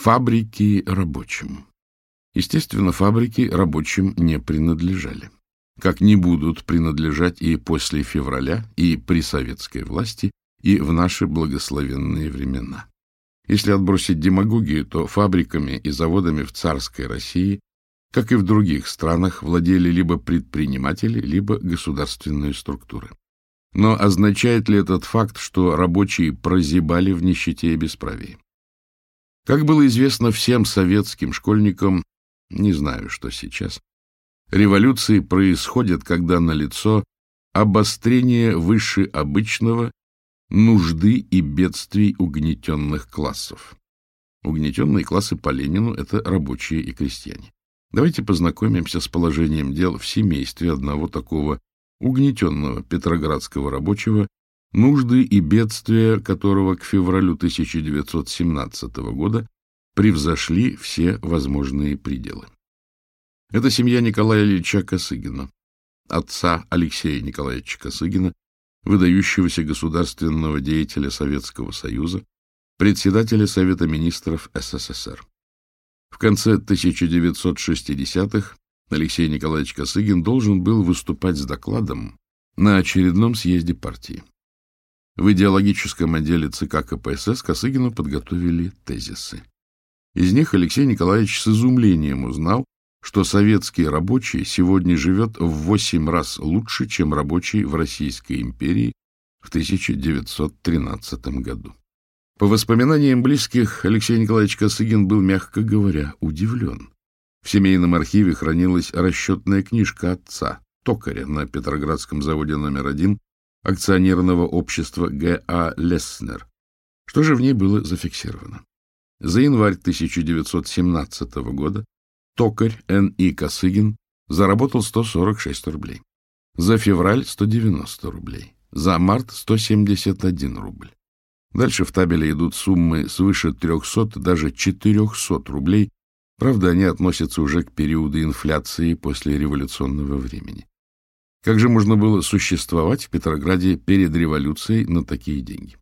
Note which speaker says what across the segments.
Speaker 1: Фабрики рабочим. Естественно, фабрики рабочим не принадлежали. Как не будут принадлежать и после февраля, и при советской власти, и в наши благословенные времена. Если отбросить демагогию, то фабриками и заводами в царской России, как и в других странах, владели либо предприниматели, либо государственные структуры. Но означает ли этот факт, что рабочие прозябали в нищете и бесправии? Как было известно всем советским школьникам, не знаю, что сейчас, революции происходят, когда на лицо обострение выше обычного нужды и бедствий угнетенных классов. Угнетенные классы по Ленину – это рабочие и крестьяне. Давайте познакомимся с положением дел в семействе одного такого угнетенного петроградского рабочего нужды и бедствия которого к февралю 1917 года превзошли все возможные пределы. Это семья Николая Ильича Косыгина, отца Алексея Николаевича Косыгина, выдающегося государственного деятеля Советского Союза, председателя Совета министров СССР. В конце 1960-х Алексей Николаевич Косыгин должен был выступать с докладом на очередном съезде партии. В идеологическом отделе ЦК КПСС Косыгину подготовили тезисы. Из них Алексей Николаевич с изумлением узнал, что советский рабочий сегодня живет в восемь раз лучше, чем рабочий в Российской империи в 1913 году. По воспоминаниям близких, Алексей Николаевич Косыгин был, мягко говоря, удивлен. В семейном архиве хранилась расчетная книжка отца, токаря на Петроградском заводе номер один, акционерного общества Г.А. Леснер. Что же в ней было зафиксировано? За январь 1917 года токарь Н.И. Косыгин заработал 146 рублей, за февраль 190 рублей, за март 171 рубль. Дальше в табеле идут суммы свыше 300, даже 400 рублей, правда, они относятся уже к периоду инфляции после революционного времени. Как же можно было существовать в Петрограде перед революцией на такие деньги?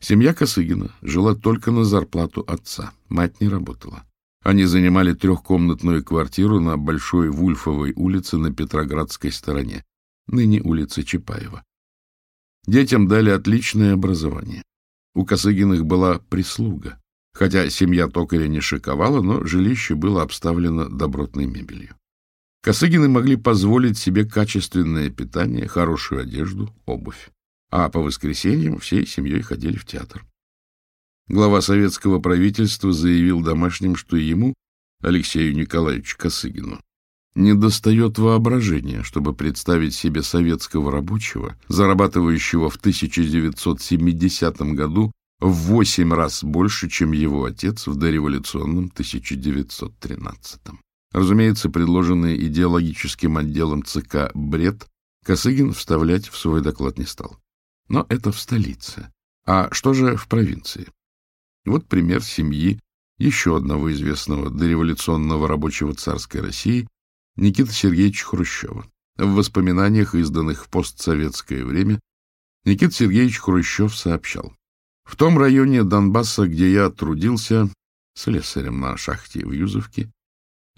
Speaker 1: Семья Косыгина жила только на зарплату отца, мать не работала. Они занимали трехкомнатную квартиру на Большой Вульфовой улице на Петроградской стороне, ныне улица Чапаева. Детям дали отличное образование. У Косыгиных была прислуга, хотя семья токаря не шиковала, но жилище было обставлено добротной мебелью. Косыгины могли позволить себе качественное питание, хорошую одежду, обувь. А по воскресеньям всей семьей ходили в театр. Глава советского правительства заявил домашним, что ему, Алексею Николаевичу Косыгину, недостает воображения, чтобы представить себе советского рабочего, зарабатывающего в 1970 году в 8 раз больше, чем его отец в дореволюционном 1913. Разумеется, предложенный идеологическим отделом ЦК бред Косыгин вставлять в свой доклад не стал. Но это в столице. А что же в провинции? Вот пример семьи еще одного известного дореволюционного рабочего царской России Никита Сергеевича Хрущева. В воспоминаниях, изданных в постсоветское время, Никита Сергеевич Хрущев сообщал. В том районе Донбасса, где я трудился, слесарем на шахте в Юзовке,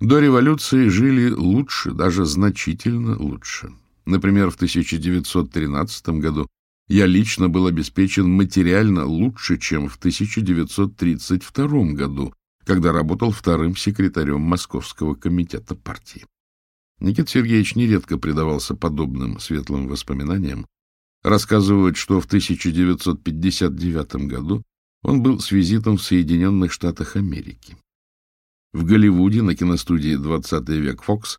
Speaker 1: до революции жили лучше, даже значительно лучше. Например, в 1913 году я лично был обеспечен материально лучше, чем в 1932 году, когда работал вторым секретарем Московского комитета партии. Никита Сергеевич нередко предавался подобным светлым воспоминаниям, рассказывает, что в 1959 году он был с визитом в Соединенных Штатах Америки. В Голливуде на киностудии «20 век Фокс»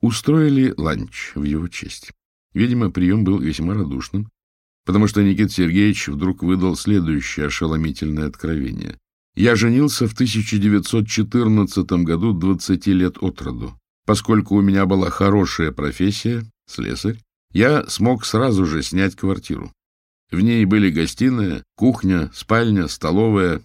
Speaker 1: устроили ланч в его честь. Видимо, прием был весьма радушным, потому что Никит Сергеевич вдруг выдал следующее ошеломительное откровение. «Я женился в 1914 году 20 лет от роду. Поскольку у меня была хорошая профессия, слесарь, я смог сразу же снять квартиру. В ней были гостиная, кухня, спальня, столовая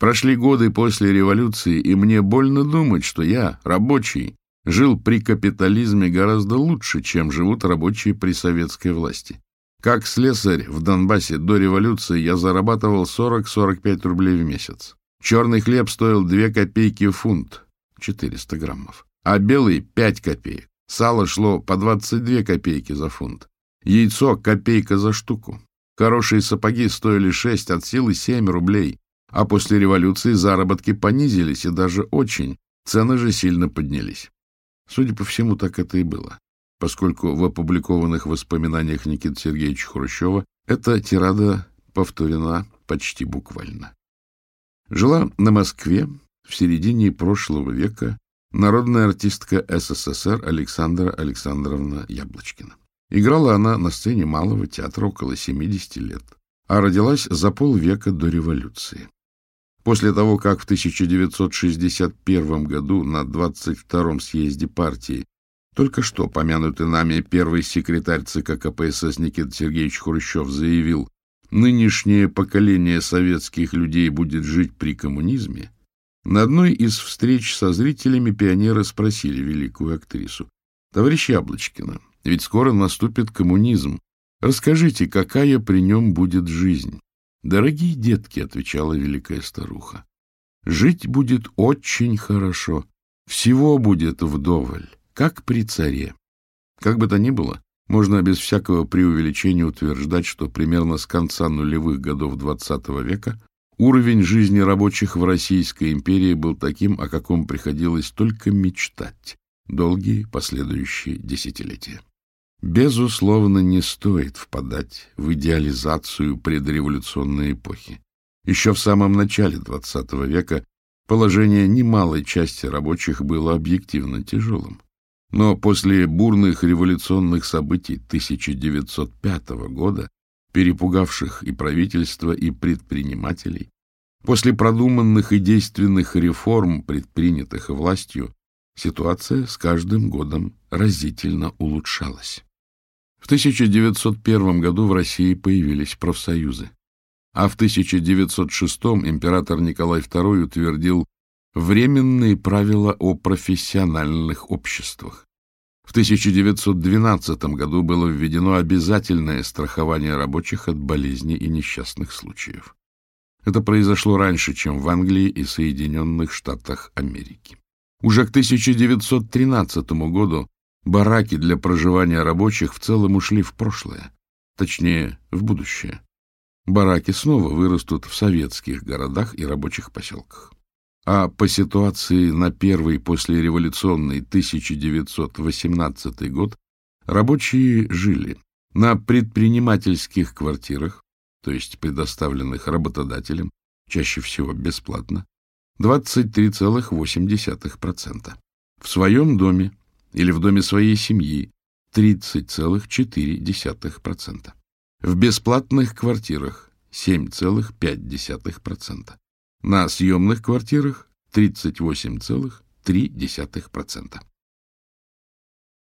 Speaker 1: Прошли годы после революции, и мне больно думать, что я, рабочий, жил при капитализме гораздо лучше, чем живут рабочие при советской власти. Как слесарь в Донбассе до революции я зарабатывал 40-45 рублей в месяц. Черный хлеб стоил 2 копейки фунт, 400 граммов, а белый — 5 копеек. Сало шло по 22 копейки за фунт. Яйцо — копейка за штуку. Хорошие сапоги стоили 6 от силы 7 рублей а после революции заработки понизились и даже очень, цены же сильно поднялись. Судя по всему, так это и было, поскольку в опубликованных воспоминаниях Никиты Сергеевича Хрущева эта тирада повторена почти буквально. Жила на Москве в середине прошлого века народная артистка СССР Александра Александровна Яблочкина. Играла она на сцене Малого театра около 70 лет, а родилась за полвека до революции. После того, как в 1961 году на 22-м съезде партии только что помянутый нами первый секретарь ЦК КПСС Никита Сергеевич Хрущев заявил, нынешнее поколение советских людей будет жить при коммунизме, на одной из встреч со зрителями пионеры спросили великую актрису, «Товарищ Яблочкина, ведь скоро наступит коммунизм. Расскажите, какая при нем будет жизнь?» «Дорогие детки», — отвечала великая старуха, — «жить будет очень хорошо, всего будет вдоволь, как при царе. Как бы то ни было, можно без всякого преувеличения утверждать, что примерно с конца нулевых годов XX века уровень жизни рабочих в Российской империи был таким, о каком приходилось только мечтать долгие последующие десятилетия. Безусловно, не стоит впадать в идеализацию предреволюционной эпохи. Еще в самом начале XX века положение немалой части рабочих было объективно тяжелым. Но после бурных революционных событий 1905 года, перепугавших и правительство, и предпринимателей, после продуманных и действенных реформ, предпринятых властью, ситуация с каждым годом разительно улучшалась. В 1901 году в России появились профсоюзы, а в 1906 император Николай II утвердил временные правила о профессиональных обществах. В 1912 году было введено обязательное страхование рабочих от болезней и несчастных случаев. Это произошло раньше, чем в Англии и Соединенных Штатах Америки. Уже к 1913 году Бараки для проживания рабочих в целом ушли в прошлое, точнее, в будущее. Бараки снова вырастут в советских городах и рабочих поселках. А по ситуации на первый послереволюционный 1918 год рабочие жили на предпринимательских квартирах, то есть предоставленных работодателем, чаще всего бесплатно, 23,8%. В своем доме или в доме своей семьи 30,4%. В бесплатных квартирах 7,5%. На съемных квартирах 38,3%.